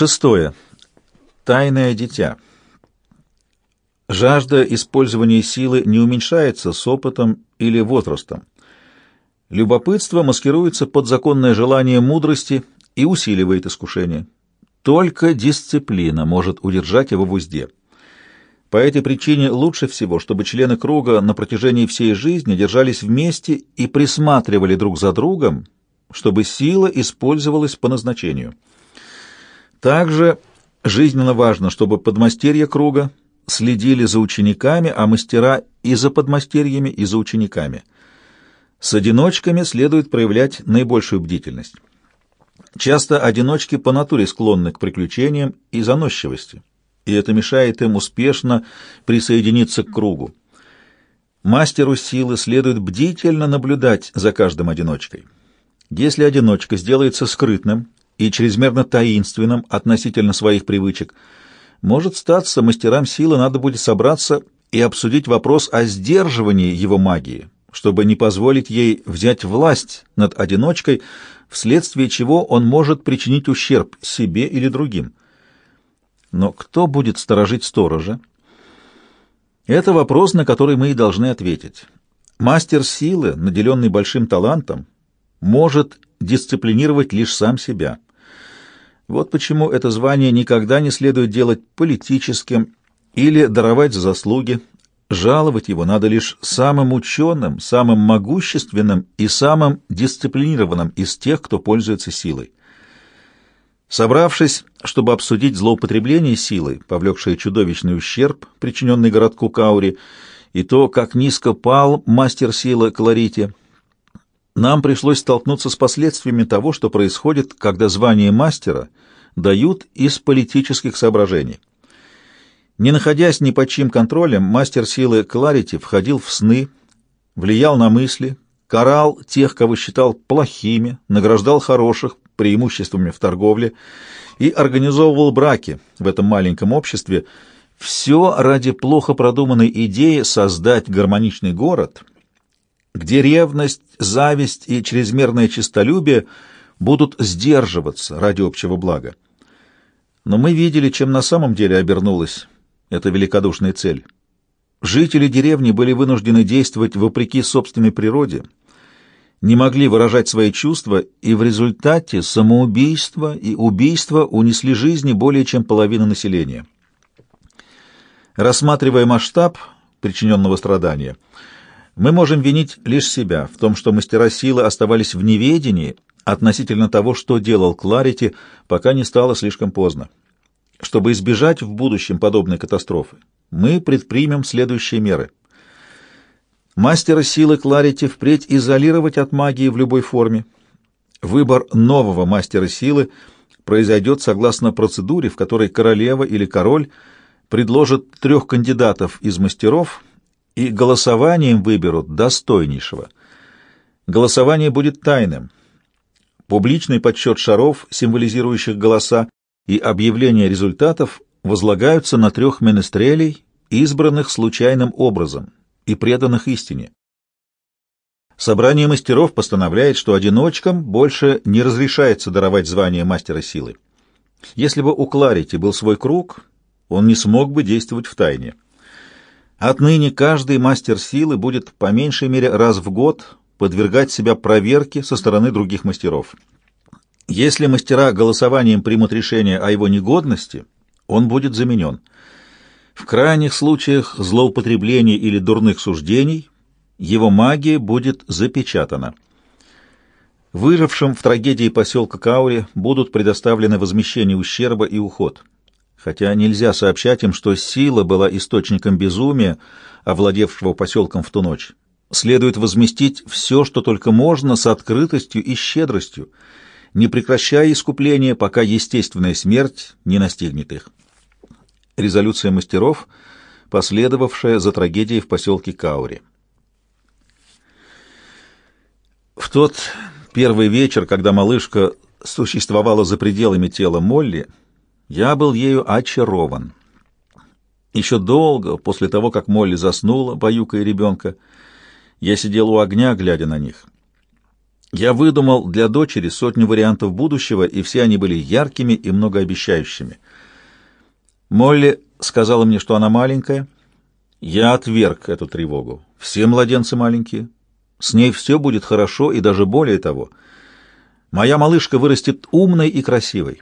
Шестое. Тайное дитя. Жажда использования силы не уменьшается с опытом или возрастом. Любопытство маскируется под законное желание мудрости и усиливает искушение. Только дисциплина может удержать его в узде. По этой причине лучше всего, чтобы члены круга на протяжении всей жизни держались вместе и присматривали друг за другом, чтобы сила использовалась по назначению. Также жизненно важно, чтобы подмастерья круга следили за учениками, а мастера и за подмастерьями, и за учениками. С одиночками следует проявлять наибольшую бдительность. Часто одиночки по натуре склонны к приключениям и заносчивости, и это мешает им успешно присоединиться к кругу. Мастеру силы следует бдительно наблюдать за каждым одиночкой. Если одиночка сделается скрытным и чрезмерно таинственным относительно своих привычек, может статься, мастерам силы надо будет собраться и обсудить вопрос о сдерживании его магии, чтобы не позволить ей взять власть над одиночкой, вследствие чего он может причинить ущерб себе или другим. Но кто будет сторожить сторожа? Это вопрос, на который мы и должны ответить. Мастер силы, наделенный большим талантом, может дисциплинировать лишь сам себя. Вот почему это звание никогда не следует делать политическим или даровать за заслуги. Жаловать его надо лишь самым ученым, самым могущественным и самым дисциплинированным из тех, кто пользуется силой. Собравшись, чтобы обсудить злоупотребление силой, повлекшее чудовищный ущерб, причиненный городку Каури, и то, как низко пал мастер силы Кларите, нам пришлось столкнуться с последствиями того, что происходит, когда звание мастера дают из политических соображений. Не находясь ни под чьим контролем, мастер силы Кларити входил в сны, влиял на мысли, карал тех, кого считал плохими, награждал хороших преимуществами в торговле и организовывал браки в этом маленьком обществе, все ради плохо продуманной идеи создать гармоничный город — где ревность, зависть и чрезмерное честолюбие будут сдерживаться ради общего блага. Но мы видели, чем на самом деле обернулась эта великодушная цель. Жители деревни были вынуждены действовать вопреки собственной природе, не могли выражать свои чувства, и в результате самоубийство и убийство унесли жизни более чем половины населения. Рассматривая масштаб причиненного страдания, мы можем винить лишь себя в том, что мастера силы оставались в неведении относительно того, что делал Кларити, пока не стало слишком поздно. Чтобы избежать в будущем подобной катастрофы, мы предпримем следующие меры. Мастера силы Кларити впредь изолировать от магии в любой форме. Выбор нового мастера силы произойдет согласно процедуре, в которой королева или король предложат трех кандидатов из мастеров – и голосованием выберут достойнейшего. Голосование будет тайным. Публичный подсчет шаров, символизирующих голоса, и объявление результатов возлагаются на трех менестрелей, избранных случайным образом и преданных истине. Собрание мастеров постановляет, что одиночкам больше не разрешается даровать звание мастера силы. Если бы у Кларити был свой круг, он не смог бы действовать в тайне. Отныне каждый мастер силы будет по меньшей мере раз в год подвергать себя проверке со стороны других мастеров. Если мастера голосованием примут решение о его негодности, он будет заменен. В крайних случаях злоупотреблений или дурных суждений его магия будет запечатана. Выжившим в трагедии поселка Каури будут предоставлены возмещение ущерба и уход хотя нельзя сообщать им, что сила была источником безумия, овладевшего поселком в ту ночь. Следует возместить все, что только можно, с открытостью и щедростью, не прекращая искупления, пока естественная смерть не настигнет их. Резолюция мастеров, последовавшая за трагедией в поселке Каури. В тот первый вечер, когда малышка существовала за пределами тела Молли, я был ею очарован. Еще долго, после того, как Молли заснула, баюкая ребенка, я сидел у огня, глядя на них. Я выдумал для дочери сотню вариантов будущего, и все они были яркими и многообещающими. Молли сказала мне, что она маленькая. Я отверг эту тревогу. Все младенцы маленькие. С ней все будет хорошо, и даже более того. Моя малышка вырастет умной и красивой.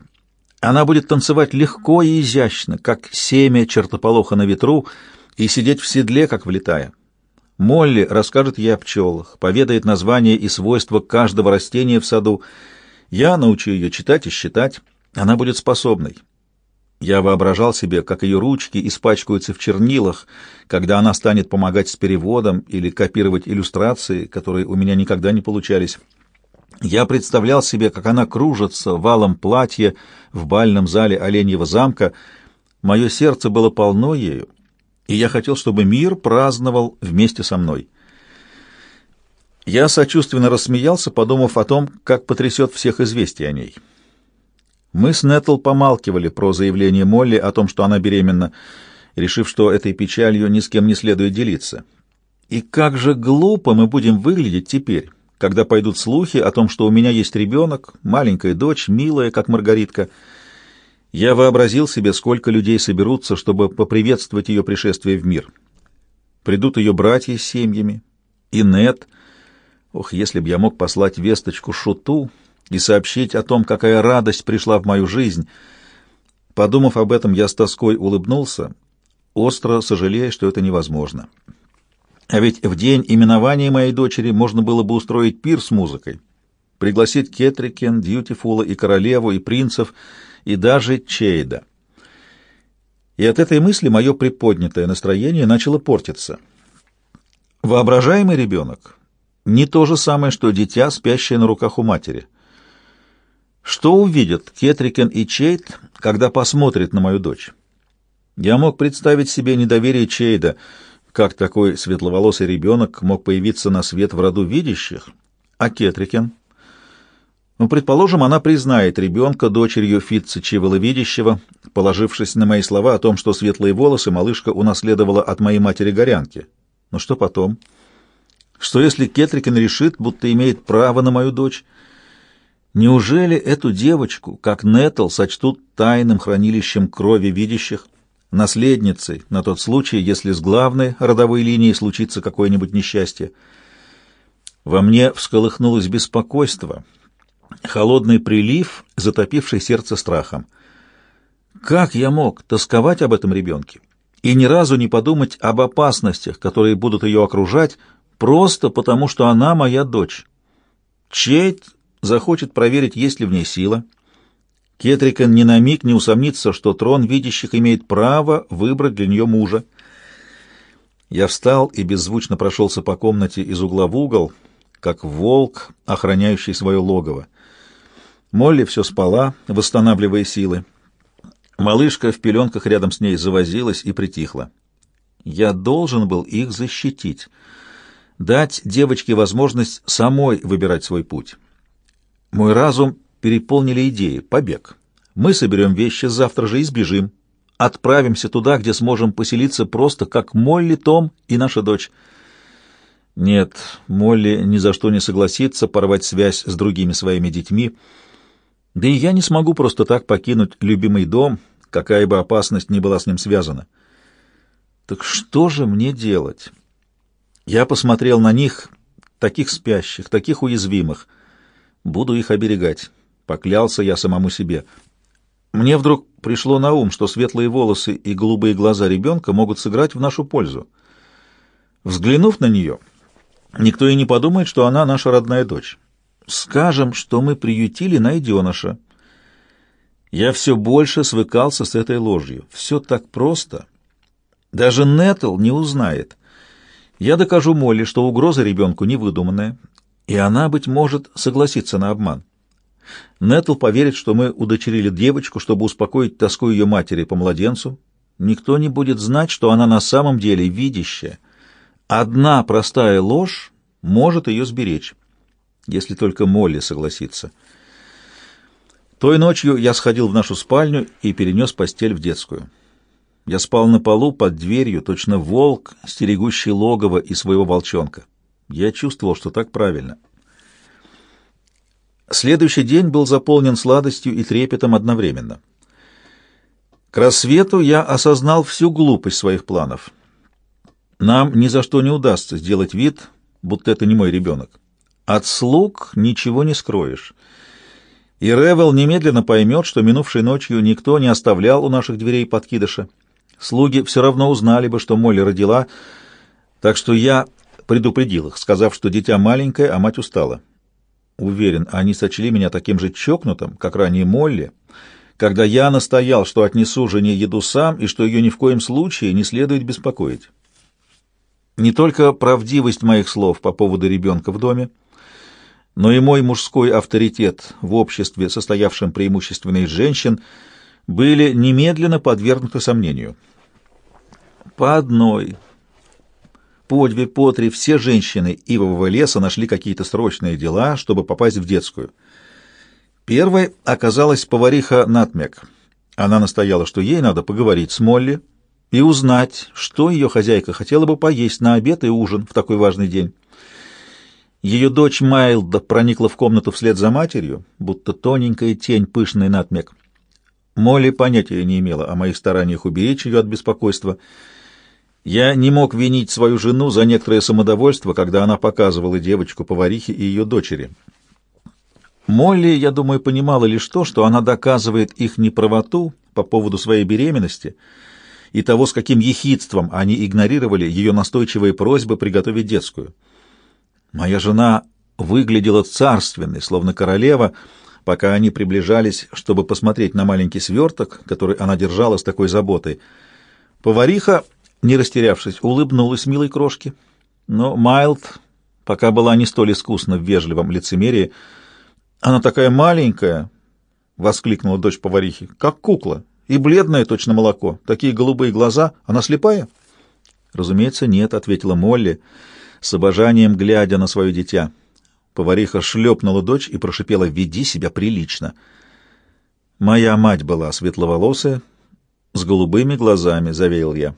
Она будет танцевать легко и изящно, как семя чертополоха на ветру, и сидеть в седле, как влетая. Молли расскажет ей о пчелах, поведает название и свойства каждого растения в саду. Я научу ее читать и считать. Она будет способной. Я воображал себе, как ее ручки испачкаются в чернилах, когда она станет помогать с переводом или копировать иллюстрации, которые у меня никогда не получались. Я представлял себе, как она кружится валом платья в бальном зале Оленьего замка. Мое сердце было полно ею, и я хотел, чтобы мир праздновал вместе со мной. Я сочувственно рассмеялся, подумав о том, как потрясет всех известий о ней. Мы с Нетл помалкивали про заявление Молли о том, что она беременна, решив, что этой печалью ни с кем не следует делиться. И как же глупо мы будем выглядеть теперь, когда пойдут слухи о том, что у меня есть ребенок, маленькая дочь, милая, как Маргаритка, — я вообразил себе, сколько людей соберутся, чтобы поприветствовать ее пришествие в мир. Придут ее братья с семьями, и Нет. Ох, если бы я мог послать весточку Шуту и сообщить о том, какая радость пришла в мою жизнь. Подумав об этом, я с тоской улыбнулся, остро сожалея, что это невозможно. А ведь в день именования моей дочери можно было бы устроить пир с музыкой, пригласить Кетрикен, Дьютифула и королеву, и принцев — и даже Чейда. И от этой мысли мое приподнятое настроение начало портиться. Воображаемый ребенок — не то же самое, что дитя, спящее на руках у матери. Что увидят Кетрикен и Чейд, когда посмотрят на мою дочь? Я мог представить себе недоверие Чейда, как такой светловолосый ребенок мог появиться на свет в роду видящих, а Кетрикен — ну, предположим, она признает ребенка дочерью Фитца Чивола-Видящего, положившись на мои слова о том, что светлые волосы малышка унаследовала от моей матери-горянки. Но что потом? Что если Кетрикин решит, будто имеет право на мою дочь? Неужели эту девочку, как Нетл, сочтут тайным хранилищем крови видящих, наследницей на тот случай, если с главной родовой линией случится какое-нибудь несчастье? Во мне всколыхнулось беспокойство — холодный прилив, затопивший сердце страхом. Как я мог тосковать об этом ребенке и ни разу не подумать об опасностях, которые будут ее окружать, просто потому, что она моя дочь? Чейт захочет проверить, есть ли в ней сила. Кетрикен ни на миг не усомнится, что трон видящих имеет право выбрать для нее мужа. Я встал и беззвучно прошелся по комнате из угла в угол, как волк, охраняющий свое логово. Молли все спала, восстанавливая силы. Малышка в пеленках рядом с ней завозилась и притихла. Я должен был их защитить, дать девочке возможность самой выбирать свой путь. Мой разум переполнили идеи. Побег. Мы соберем вещи, завтра же и сбежим. Отправимся туда, где сможем поселиться просто как Молли, Том и наша дочь. Нет, Молли ни за что не согласится порвать связь с другими своими детьми, да и я не смогу просто так покинуть любимый дом, какая бы опасность ни была с ним связана. Так что же мне делать? Я посмотрел на них, таких спящих, таких уязвимых. Буду их оберегать. Поклялся я самому себе. Мне вдруг пришло на ум, что светлые волосы и голубые глаза ребенка могут сыграть в нашу пользу. Взглянув на нее, никто и не подумает, что она наша родная дочь. Скажем, что мы приютили найденыша. Я все больше свыкался с этой ложью. Все так просто. Даже Нетл не узнает. Я докажу Молли, что угроза ребенку невыдуманная, и она, быть может, согласится на обман. Нетл поверит, что мы удочерили девочку, чтобы успокоить тоску ее матери по младенцу. Никто не будет знать, что она на самом деле видящая. Одна простая ложь может ее сберечь если только Молли согласится. Той ночью я сходил в нашу спальню и перенес постель в детскую. Я спал на полу под дверью, точно волк, стерегущий логово и своего волчонка. Я чувствовал, что так правильно. Следующий день был заполнен сладостью и трепетом одновременно. К рассвету я осознал всю глупость своих планов. Нам ни за что не удастся сделать вид, будто это не мой ребенок. От слуг ничего не скроешь. И Ревел немедленно поймет, что минувшей ночью никто не оставлял у наших дверей подкидыша. Слуги все равно узнали бы, что Молли родила, так что я предупредил их, сказав, что дитя маленькое, а мать устала. Уверен, они сочли меня таким же чокнутым, как ранее Молли, когда я настоял, что отнесу жене еду сам и что ее ни в коем случае не следует беспокоить. Не только правдивость моих слов по поводу ребенка в доме, но и мой мужской авторитет в обществе, состоявшем преимущественно из женщин, были немедленно подвергнуты сомнению. По одной, по две, по три все женщины Ивового леса нашли какие-то срочные дела, чтобы попасть в детскую. Первой оказалась повариха Натмек. Она настояла, что ей надо поговорить с Молли и узнать, что ее хозяйка хотела бы поесть на обед и ужин в такой важный день. Ее дочь Майлда проникла в комнату вслед за матерью, будто тоненькая тень пышный Натмек. Молли понятия не имела о моих стараниях уберечь ее от беспокойства. Я не мог винить свою жену за некоторое самодовольство, когда она показывала девочку поварихе и ее дочери. Молли, я думаю, понимала лишь то, что она доказывает их неправоту по поводу своей беременности и того, с каким ехидством они игнорировали ее настойчивые просьбы приготовить детскую. Моя жена выглядела царственной, словно королева, пока они приближались, чтобы посмотреть на маленький сверток, который она держала с такой заботой. Повариха, не растерявшись, улыбнулась милой крошке, но Майлд пока была не столь искусна в вежливом лицемерии. «Она такая маленькая!» — воскликнула дочь поварихи. «Как кукла! И бледное точно молоко! Такие голубые глаза! Она слепая?» «Разумеется, нет», — ответила Молли, с обожанием глядя на свое дитя. Повариха шлепнула дочь и прошипела «Веди себя прилично». «Моя мать была светловолосая, с голубыми глазами», — заверил я.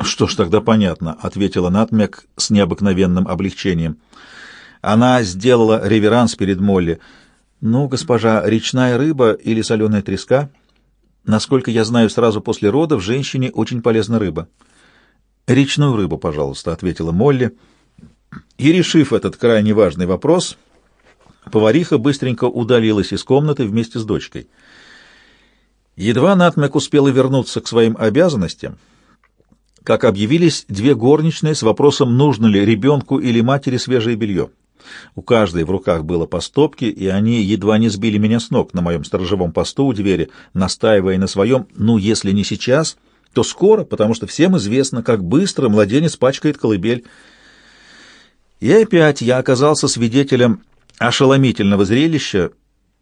«Что ж, тогда понятно», — ответила Натмек с необыкновенным облегчением. Она сделала реверанс перед Молли. «Ну, госпожа, речная рыба или соленая треска?» «Насколько я знаю, сразу после родов женщине очень полезна рыба». «Речную рыбу, пожалуйста», — ответила Молли. И, решив этот крайне важный вопрос, повариха быстренько удалилась из комнаты вместе с дочкой. Едва Натмек успела вернуться к своим обязанностям, как объявились две горничные с вопросом, нужно ли ребенку или матери свежее белье. У каждой в руках было по стопке, и они едва не сбили меня с ног на моем сторожевом посту у двери, настаивая на своем «ну, если не сейчас», то скоро, потому что всем известно, как быстро младенец пачкает колыбель. И опять я оказался свидетелем ошеломительного зрелища.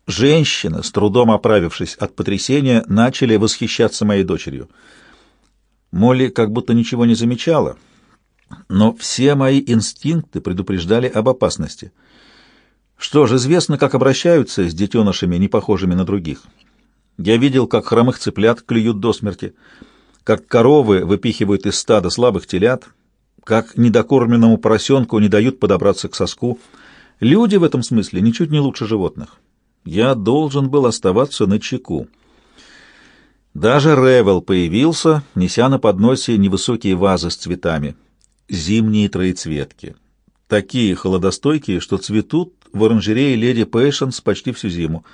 Женщины, с трудом оправившись от потрясения, начали восхищаться моей дочерью. Молли как будто ничего не замечала, но все мои инстинкты предупреждали об опасности. Что ж, известно, как обращаются с детенышами, не похожими на других. Я видел, как хромых цыплят клюют до смерти, как коровы выпихивают из стада слабых телят — как недокормленному поросенку не дают подобраться к соску. Люди в этом смысле ничуть не лучше животных. Я должен был оставаться на чеку. Даже Ревел появился, неся на подносе невысокие вазы с цветами. Зимние троецветки. Такие холодостойкие, что цветут в оранжерее леди Пэйшенс почти всю зиму.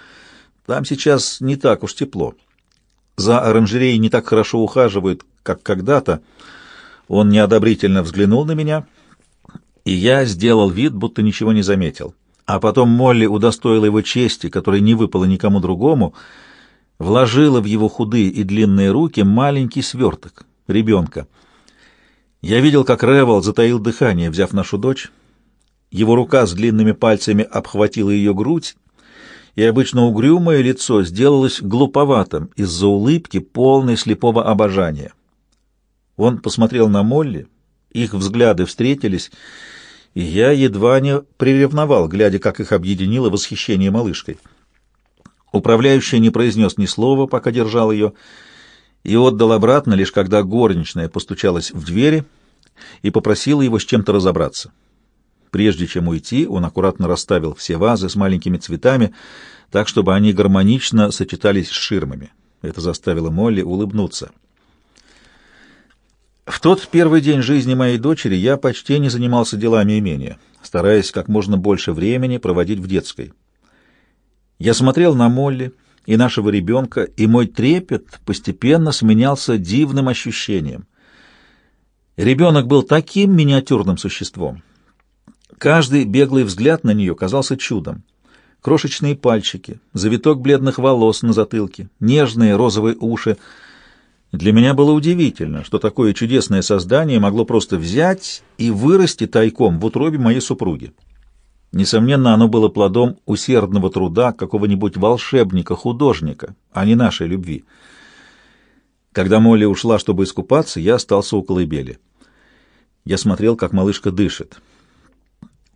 Там сейчас не так уж тепло. За оранжереей не так хорошо ухаживают, как когда-то, он неодобрительно взглянул на меня, и я сделал вид, будто ничего не заметил. А потом Молли удостоила его чести, которой не выпало никому другому, вложила в его худые и длинные руки маленький сверток, ребенка. Я видел, как Ревел затаил дыхание, взяв нашу дочь. Его рука с длинными пальцами обхватила ее грудь, и обычно угрюмое лицо сделалось глуповатым из-за улыбки, полной слепого обожания. Он посмотрел на Молли, их взгляды встретились, и я едва не приревновал, глядя, как их объединило восхищение малышкой. Управляющий не произнес ни слова, пока держал ее, и отдал обратно, лишь когда горничная постучалась в двери и попросила его с чем-то разобраться. Прежде чем уйти, он аккуратно расставил все вазы с маленькими цветами, так, чтобы они гармонично сочетались с ширмами. Это заставило Молли улыбнуться. В тот первый день жизни моей дочери я почти не занимался делами имения, стараясь как можно больше времени проводить в детской. Я смотрел на Молли и нашего ребенка, и мой трепет постепенно сменялся дивным ощущением. Ребенок был таким миниатюрным существом. Каждый беглый взгляд на нее казался чудом. Крошечные пальчики, завиток бледных волос на затылке, нежные розовые уши. Для меня было удивительно, что такое чудесное создание могло просто взять и вырасти тайком в утробе моей супруги. Несомненно, оно было плодом усердного труда какого-нибудь волшебника-художника, а не нашей любви. Когда Молли ушла, чтобы искупаться, я остался у колыбели. Я смотрел, как малышка дышит.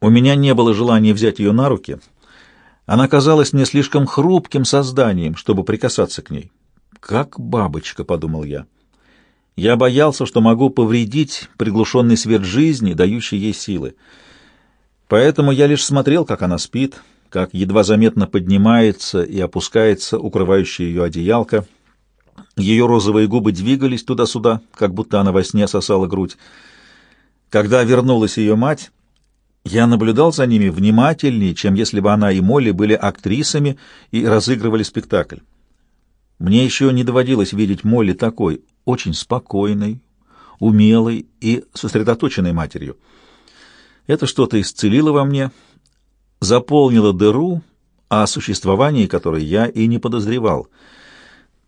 У меня не было желания взять ее на руки. Она казалась мне слишком хрупким созданием, чтобы прикасаться к ней. «Как бабочка», — подумал я. Я боялся, что могу повредить приглушенный свет жизни, дающий ей силы. Поэтому я лишь смотрел, как она спит, как едва заметно поднимается и опускается укрывающая ее одеялка. Ее розовые губы двигались туда-сюда, как будто она во сне сосала грудь. Когда вернулась ее мать, я наблюдал за ними внимательнее, чем если бы она и Молли были актрисами и разыгрывали спектакль. Мне еще не доводилось видеть Молли такой, очень спокойной, умелой и сосредоточенной матерью. Это что-то исцелило во мне, заполнило дыру, о существовании которой я и не подозревал.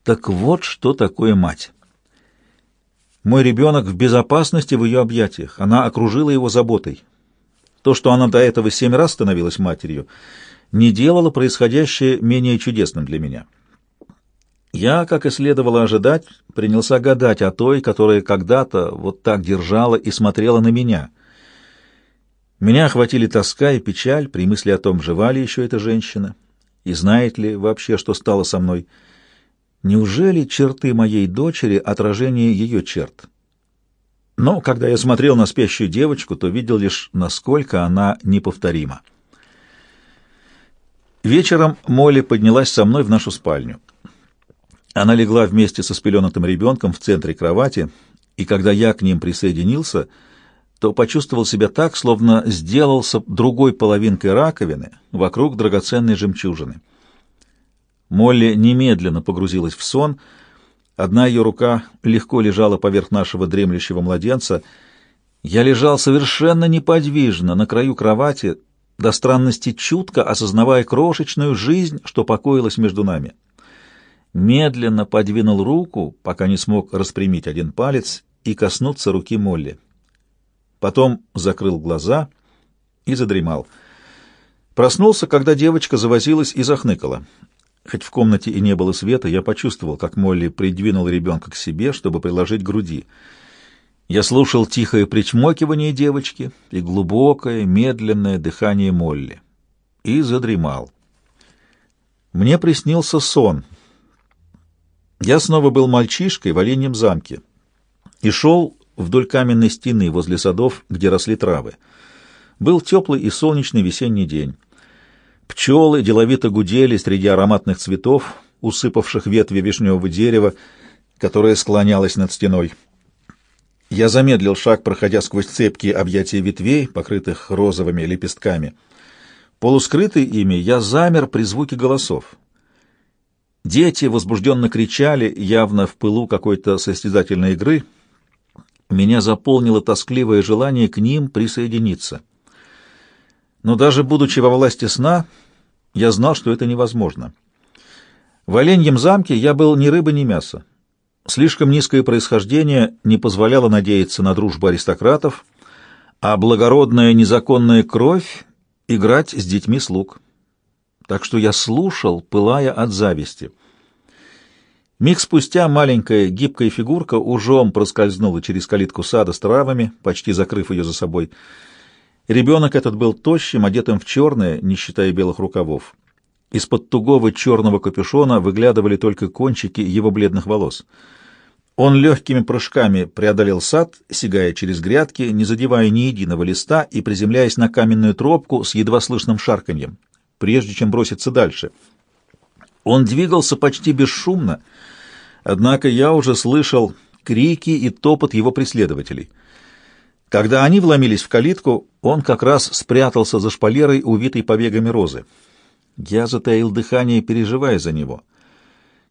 Так вот, что такое мать. Мой ребенок в безопасности в ее объятиях. Она окружила его заботой. То, что она до этого семь раз становилась матерью, не делало происходящее менее чудесным для меня. Я, как и следовало ожидать, принялся гадать о той, которая когда-то вот так держала и смотрела на меня — меня охватили тоска и печаль при мысли о том, жива ли еще эта женщина, и знает ли вообще, что стало со мной. Неужели черты моей дочери — отражение ее черт? Но когда я смотрел на спящую девочку, то видел лишь, насколько она неповторима. Вечером Молли поднялась со мной в нашу спальню. Она легла вместе со спеленатым ребенком в центре кровати, и когда я к ним присоединился — то почувствовал себя так, словно сделался другой половинкой раковины вокруг драгоценной жемчужины. Молли немедленно погрузилась в сон. Одна ее рука легко лежала поверх нашего дремлющего младенца. Я лежал совершенно неподвижно на краю кровати, до странности чутко осознавая крошечную жизнь, что покоилась между нами. Медленно подвинул руку, пока не смог распрямить один палец и коснуться руки Молли. Потом закрыл глаза и задремал. Проснулся, когда девочка завозилась и захныкала. Хоть в комнате и не было света, я почувствовал, как Молли придвинул ребенка к себе, чтобы приложить к груди. Я слушал тихое причмокивание девочки и глубокое, медленное дыхание Молли. И задремал. Мне приснился сон. Я снова был мальчишкой в Оленьем замке и шел вдоль каменной стены возле садов, где росли травы. Был теплый и солнечный весенний день. Пчелы деловито гудели среди ароматных цветов, усыпавших ветви вишневого дерева, которое склонялось над стеной. Я замедлил шаг, проходя сквозь цепкие объятия ветвей, покрытых розовыми лепестками. Полускрытый ими, я замер при звуке голосов. Дети возбужденно кричали, явно в пылу какой-то состязательной игры — меня заполнило тоскливое желание к ним присоединиться. Но даже будучи во власти сна, я знал, что это невозможно. В Оленьем замке я был ни рыба, ни мясо. Слишком низкое происхождение не позволяло надеяться на дружбу аристократов, а благородная незаконная кровь — играть с детьми слуг. Так что я слушал, пылая от зависти — Миг спустя маленькая гибкая фигурка ужом проскользнула через калитку сада с травами, почти закрыв ее за собой. Ребенок этот был тощим, одетым в черное, не считая белых рукавов. Из-под тугого черного капюшона выглядывали только кончики его бледных волос. Он легкими прыжками преодолел сад, сигая через грядки, не задевая ни единого листа и приземляясь на каменную тропку с едва слышным шарканьем, прежде чем броситься дальше. Он двигался почти бесшумно, однако я уже слышал крики и топот его преследователей. Когда они вломились в калитку, он как раз спрятался за шпалерой, увитой побегами розы. Я затаил дыхание, переживая за него.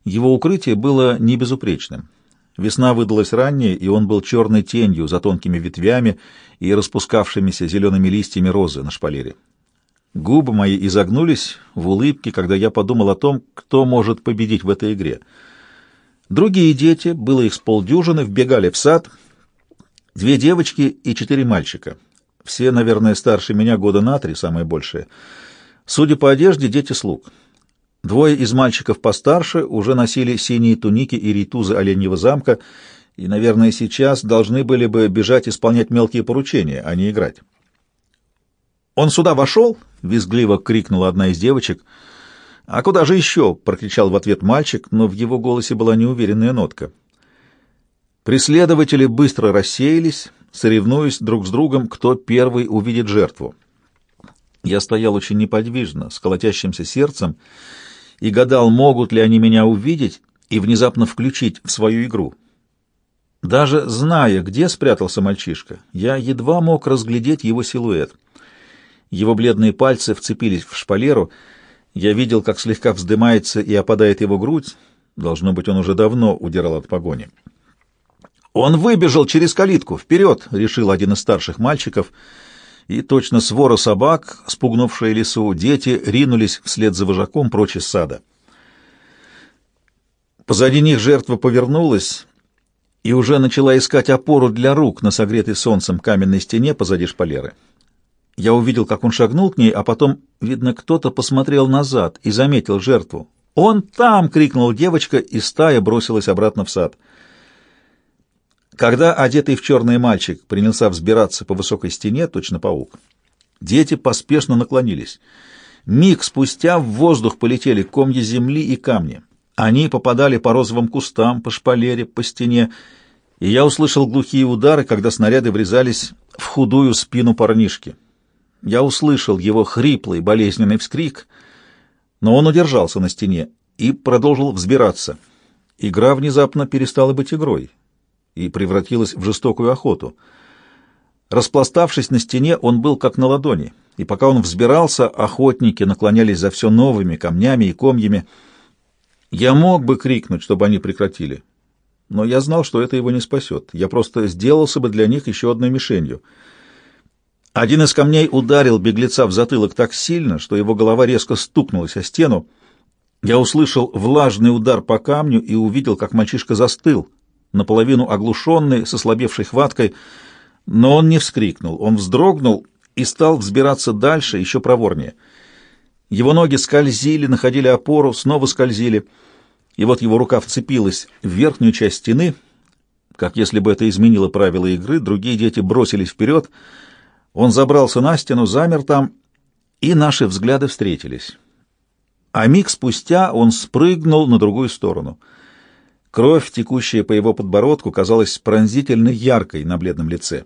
Его укрытие было не безупречным. Весна выдалась ранняя, и он был черной тенью за тонкими ветвями и распускавшимися зелеными листьями розы на шпалере. Губы мои изогнулись в улыбке, когда я подумал о том, кто может победить в этой игре. Другие дети, было их с полдюжины, вбегали в сад. Две девочки и четыре мальчика. Все, наверное, старше меня года на три, самые большие. Судя по одежде, дети слуг. Двое из мальчиков постарше уже носили синие туники и рейтузы оленьего замка и, наверное, сейчас должны были бы бежать исполнять мелкие поручения, а не играть. «Он сюда вошел?» — визгливо крикнула одна из девочек. «А куда же еще?» — прокричал в ответ мальчик, но в его голосе была неуверенная нотка. Преследователи быстро рассеялись, соревнуясь друг с другом, кто первый увидит жертву. Я стоял очень неподвижно, с колотящимся сердцем, и гадал, могут ли они меня увидеть и внезапно включить в свою игру. Даже зная, где спрятался мальчишка, я едва мог разглядеть его силуэт. Его бледные пальцы вцепились в шпалеру, я видел, как слегка вздымается и опадает его грудь, должно быть, он уже давно удирал от погони. «Он выбежал через калитку! Вперед!» — решил один из старших мальчиков — и точно свора собак, спугнувшие лесу, дети ринулись вслед за вожаком прочь из сада. Позади них жертва повернулась и уже начала искать опору для рук на согретой солнцем каменной стене позади шпалеры. Я увидел, как он шагнул к ней, а потом, видно, кто-то посмотрел назад и заметил жертву. «Он там!» — крикнула девочка, и стая бросилась обратно в сад. Когда одетый в черный мальчик принялся взбираться по высокой стене, точно паук, дети поспешно наклонились. Миг спустя в воздух полетели комья земли и камни. Они попадали по розовым кустам, по шпалере, по стене, и я услышал глухие удары, когда снаряды врезались в худую спину парнишки. Я услышал его хриплый, болезненный вскрик, но он удержался на стене и продолжил взбираться. Игра внезапно перестала быть игрой и превратилась в жестокую охоту. Распластавшись на стене, он был как на ладони, и пока он взбирался, охотники наклонялись за все новыми камнями и комьями. Я мог бы крикнуть, чтобы они прекратили, но я знал, что это его не спасет. Я просто сделался бы для них еще одной мишенью. Один из камней ударил беглеца в затылок так сильно, что его голова резко стукнулась о стену. Я услышал влажный удар по камню и увидел, как мальчишка застыл, наполовину оглушенный, с ослабевшей хваткой, но он не вскрикнул, он вздрогнул и стал взбираться дальше, еще проворнее. Его ноги скользили, находили опору, снова скользили, и вот его рука вцепилась в верхнюю часть стены, как если бы это изменило правила игры, другие дети бросились вперед, он забрался на стену, замер там, и наши взгляды встретились. А миг спустя он спрыгнул на другую сторону — Кровь, текущая по его подбородку, казалась пронзительно яркой на бледном лице.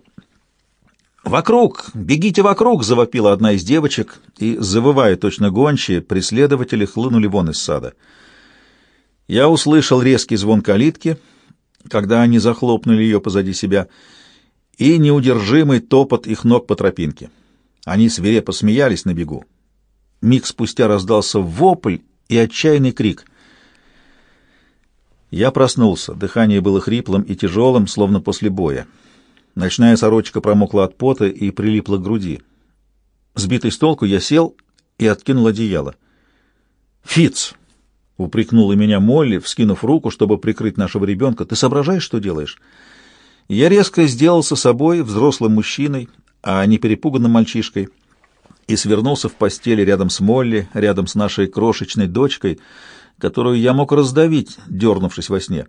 «Вокруг! Бегите вокруг!» — завопила одна из девочек, и, завывая точно гончие, преследователи хлынули вон из сада. Я услышал резкий звон калитки, когда они захлопнули ее позади себя, и неудержимый топот их ног по тропинке. Они свирепо смеялись на бегу. Миг спустя раздался вопль и отчаянный крик. Я проснулся. Дыхание было хриплым и тяжелым, словно после боя. Ночная сорочка промокла от пота и прилипла к груди. Сбитый с толку, я сел и откинул одеяло. «Фиц!» — упрекнула меня Молли, вскинув руку, чтобы прикрыть нашего ребенка. «Ты соображаешь, что делаешь?» Я резко сделался собой, взрослым мужчиной, а не перепуганным мальчишкой, и свернулся в постели рядом с Молли, рядом с нашей крошечной дочкой — которую я мог раздавить, дернувшись во сне.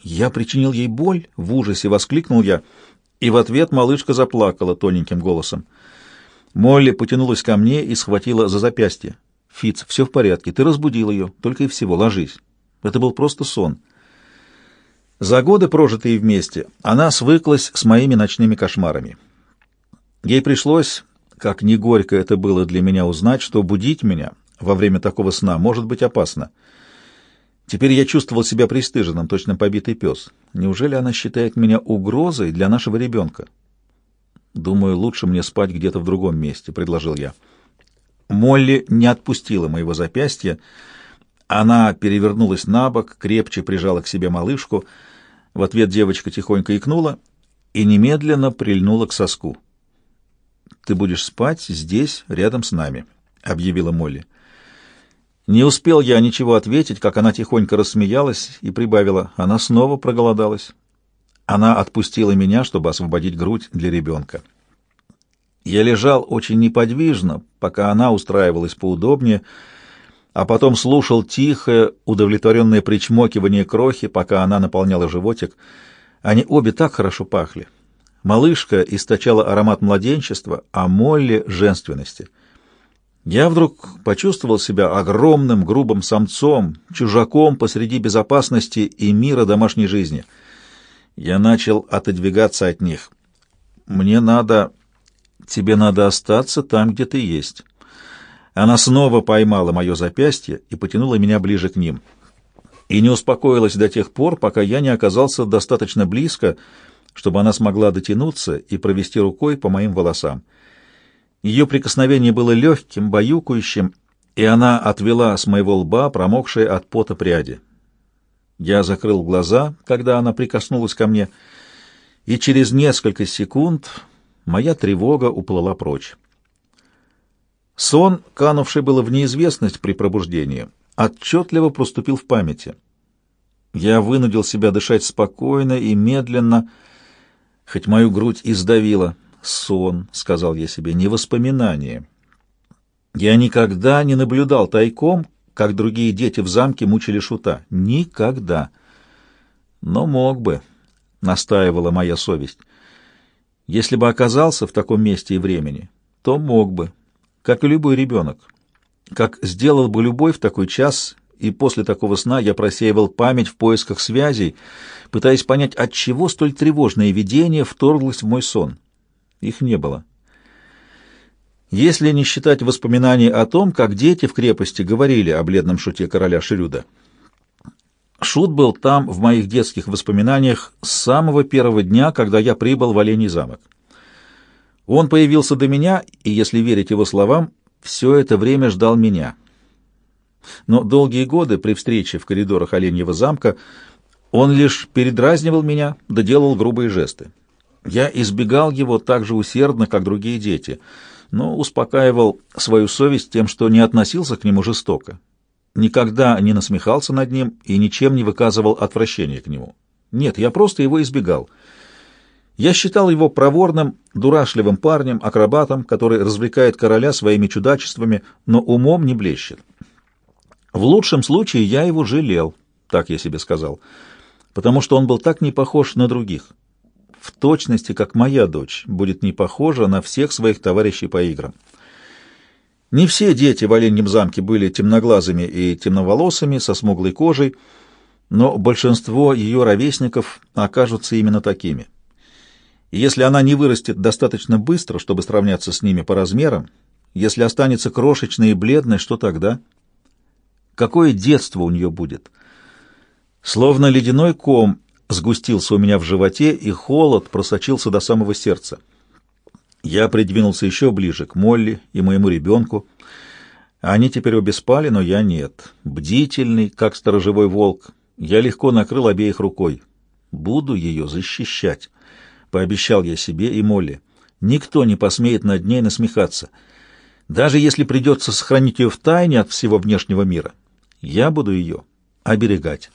Я причинил ей боль, в ужасе воскликнул я, и в ответ малышка заплакала тоненьким голосом. Молли потянулась ко мне и схватила за запястье. «Фиц, все в порядке, ты разбудил ее, только и всего, ложись». Это был просто сон. За годы, прожитые вместе, она свыклась с моими ночными кошмарами. Ей пришлось, как не горько это было для меня узнать, что будить меня во время такого сна может быть опасно. Теперь я чувствовал себя пристыженным, точно побитый пес. Неужели она считает меня угрозой для нашего ребенка? Думаю, лучше мне спать где-то в другом месте, — предложил я. Молли не отпустила моего запястья. Она перевернулась на бок, крепче прижала к себе малышку. В ответ девочка тихонько икнула и немедленно прильнула к соску. «Ты будешь спать здесь, рядом с нами», — объявила Молли. Не успел я ничего ответить, как она тихонько рассмеялась и прибавила. Она снова проголодалась. Она отпустила меня, чтобы освободить грудь для ребенка. Я лежал очень неподвижно, пока она устраивалась поудобнее, а потом слушал тихое, удовлетворенное причмокивание крохи, пока она наполняла животик. Они обе так хорошо пахли. Малышка источала аромат младенчества, а Молли — женственности — я вдруг почувствовал себя огромным грубым самцом, чужаком посреди безопасности и мира домашней жизни. Я начал отодвигаться от них. «Мне надо... Тебе надо остаться там, где ты есть». Она снова поймала мое запястье и потянула меня ближе к ним. И не успокоилась до тех пор, пока я не оказался достаточно близко, чтобы она смогла дотянуться и провести рукой по моим волосам. Ее прикосновение было легким, баюкающим, и она отвела с моего лба промокшие от пота пряди. Я закрыл глаза, когда она прикоснулась ко мне, и через несколько секунд моя тревога уплыла прочь. Сон, канувший было в неизвестность при пробуждении, отчетливо проступил в памяти. Я вынудил себя дышать спокойно и медленно, хоть мою грудь издавило — сон, — сказал я себе, — не воспоминание. Я никогда не наблюдал тайком, как другие дети в замке мучили шута. Никогда. Но мог бы, — настаивала моя совесть. Если бы оказался в таком месте и времени, то мог бы, как и любой ребенок. Как сделал бы любой в такой час, и после такого сна я просеивал память в поисках связей, пытаясь понять, от чего столь тревожное видение вторглось в мой сон. Их не было. Если не считать воспоминаний о том, как дети в крепости говорили о бледном шуте короля Ширюда. Шут был там в моих детских воспоминаниях с самого первого дня, когда я прибыл в Оленей замок. Он появился до меня, и, если верить его словам, все это время ждал меня. Но долгие годы при встрече в коридорах Оленьего замка он лишь передразнивал меня, доделал грубые жесты. Я избегал его так же усердно, как другие дети, но успокаивал свою совесть тем, что не относился к нему жестоко. Никогда не насмехался над ним и ничем не выказывал отвращения к нему. Нет, я просто его избегал. Я считал его проворным, дурашливым парнем, акробатом, который развлекает короля своими чудачествами, но умом не блещет. В лучшем случае я его жалел, так я себе сказал, потому что он был так не похож на других в точности, как моя дочь, будет не похожа на всех своих товарищей по играм. Не все дети в Оленьем замке были темноглазыми и темноволосыми, со смуглой кожей, но большинство ее ровесников окажутся именно такими. И если она не вырастет достаточно быстро, чтобы сравняться с ними по размерам, если останется крошечной и бледной, что тогда? Какое детство у нее будет? Словно ледяной ком сгустился у меня в животе, и холод просочился до самого сердца. Я придвинулся еще ближе к Молли и моему ребенку. Они теперь обе спали, но я нет. Бдительный, как сторожевой волк, я легко накрыл обеих рукой. Буду ее защищать, — пообещал я себе и Молли. Никто не посмеет над ней насмехаться. Даже если придется сохранить ее в тайне от всего внешнего мира, я буду ее оберегать.